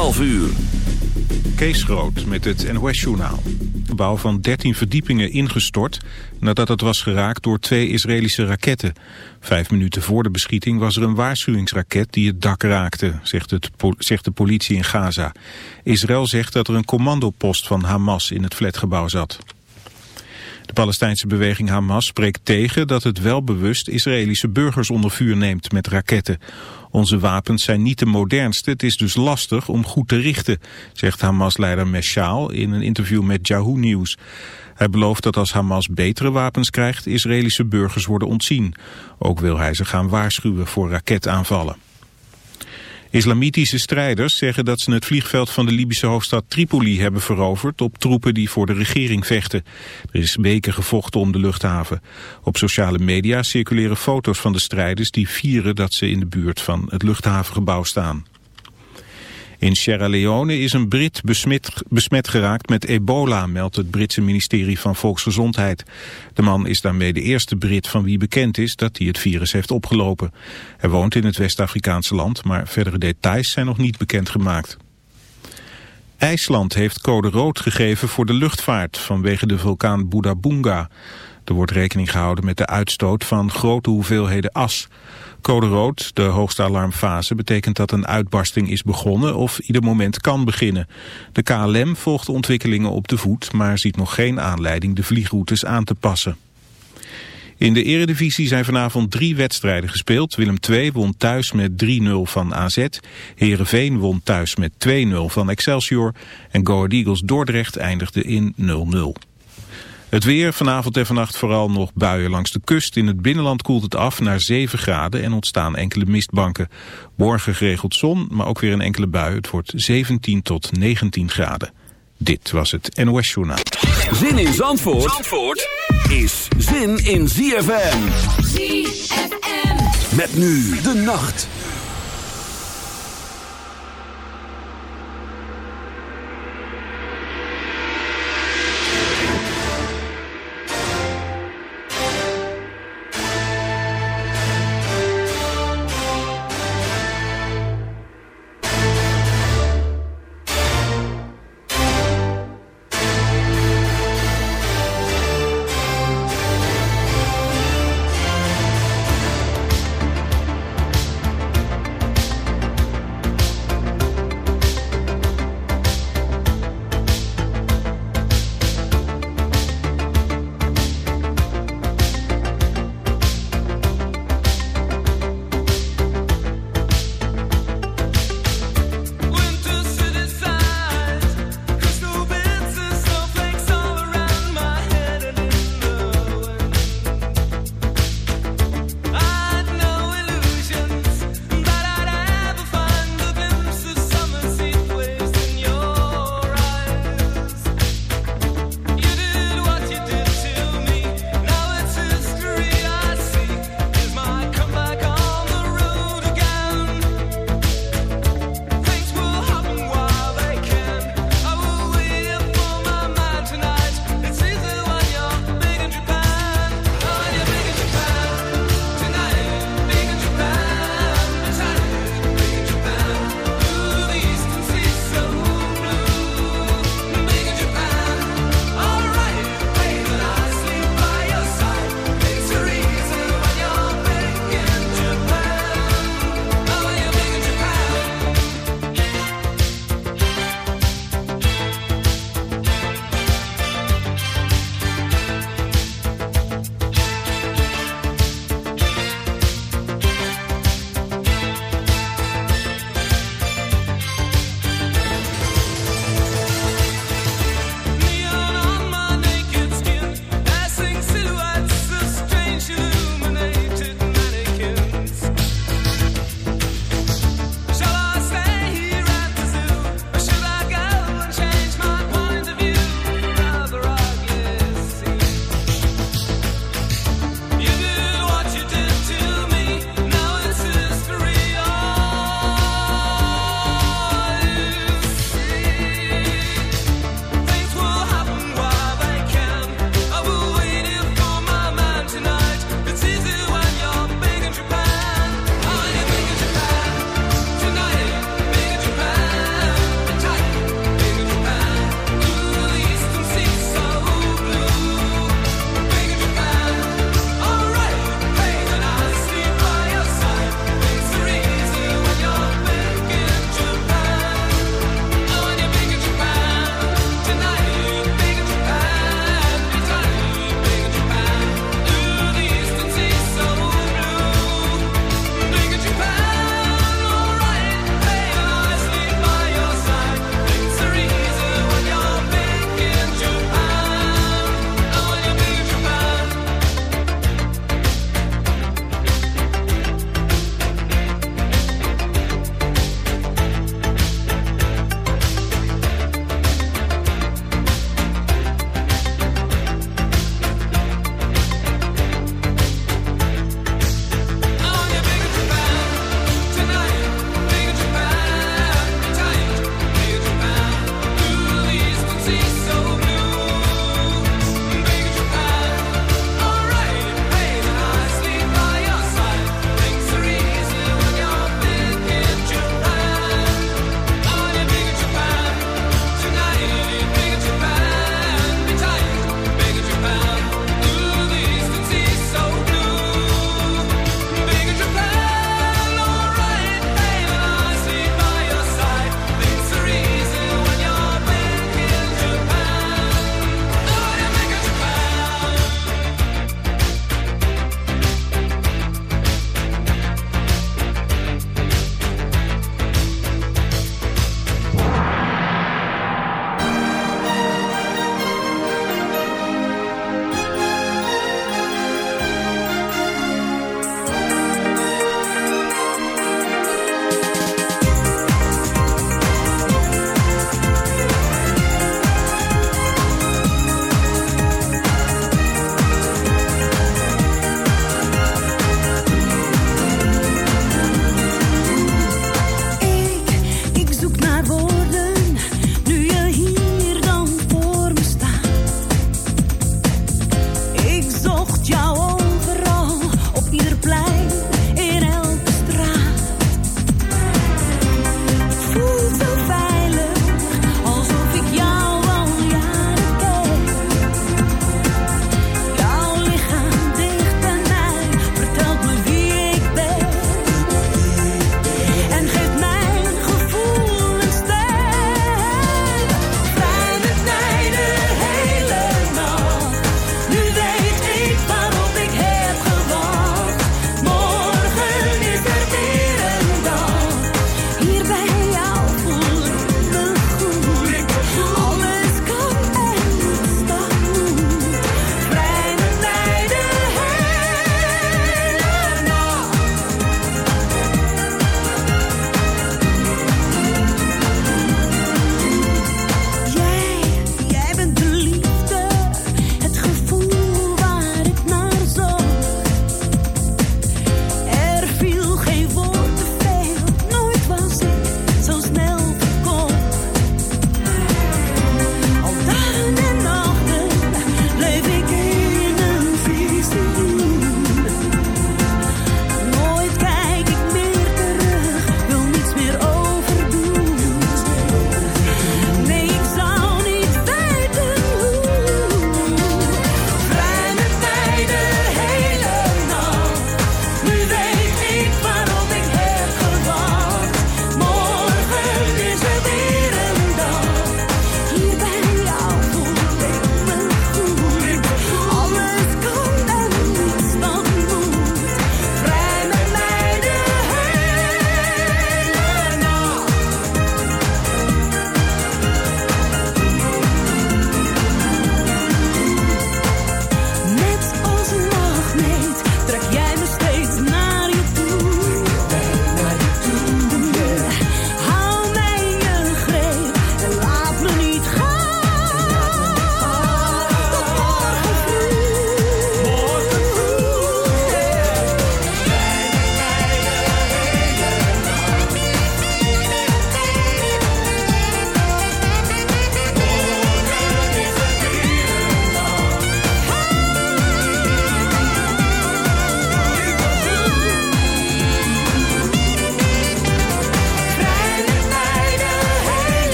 12 uur. Kees Groot met het NOS-journaal. Een bouw van 13 verdiepingen ingestort nadat het was geraakt door twee Israëlische raketten. Vijf minuten voor de beschieting was er een waarschuwingsraket die het dak raakte, zegt, het, zegt de politie in Gaza. Israël zegt dat er een commandopost van Hamas in het flatgebouw zat. De Palestijnse beweging Hamas spreekt tegen dat het wel bewust Israëlische burgers onder vuur neemt met raketten. Onze wapens zijn niet de modernste, het is dus lastig om goed te richten, zegt Hamas-leider Meshaal in een interview met Yahoo News. Hij belooft dat als Hamas betere wapens krijgt, Israëlische burgers worden ontzien. Ook wil hij ze gaan waarschuwen voor raketaanvallen. Islamitische strijders zeggen dat ze het vliegveld van de Libische hoofdstad Tripoli hebben veroverd op troepen die voor de regering vechten. Er is weken gevochten om de luchthaven. Op sociale media circuleren foto's van de strijders die vieren dat ze in de buurt van het luchthavengebouw staan. In Sierra Leone is een Brit besmet, geraakt met ebola, meldt het Britse ministerie van Volksgezondheid. De man is daarmee de eerste Brit van wie bekend is dat hij het virus heeft opgelopen. Hij woont in het West-Afrikaanse land, maar verdere details zijn nog niet bekendgemaakt. IJsland heeft code rood gegeven voor de luchtvaart vanwege de vulkaan Bunga. Er wordt rekening gehouden met de uitstoot van grote hoeveelheden as. Code rood, de hoogste alarmfase, betekent dat een uitbarsting is begonnen of ieder moment kan beginnen. De KLM volgt de ontwikkelingen op de voet, maar ziet nog geen aanleiding de vliegroutes aan te passen. In de eredivisie zijn vanavond drie wedstrijden gespeeld. Willem II won thuis met 3-0 van AZ. Heerenveen won thuis met 2-0 van Excelsior. En Go Eagles Dordrecht eindigde in 0-0. Het weer, vanavond en vannacht vooral nog buien langs de kust. In het binnenland koelt het af naar 7 graden en ontstaan enkele mistbanken. Morgen geregeld zon, maar ook weer een enkele bui. Het wordt 17 tot 19 graden. Dit was het NOS Journaal. Zin in Zandvoort, Zandvoort is zin in ZFM. ZFM. Met nu de nacht.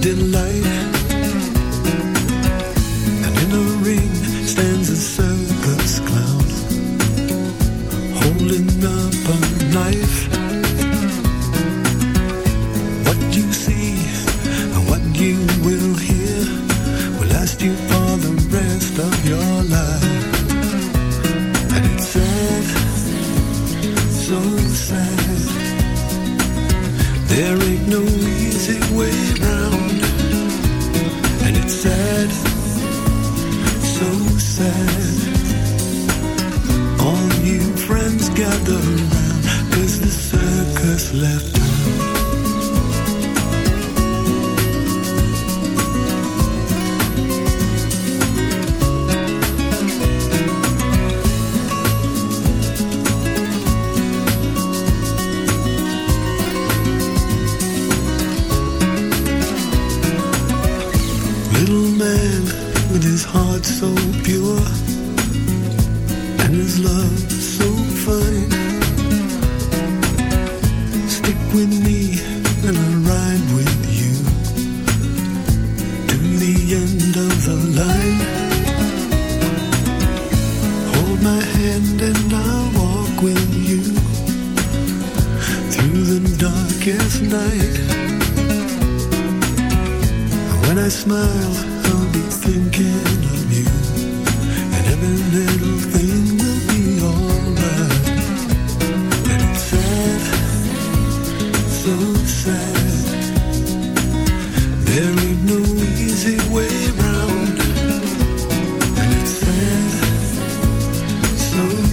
delight. And in the ring stands a servant.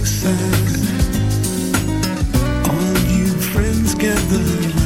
sand. All you friends gather.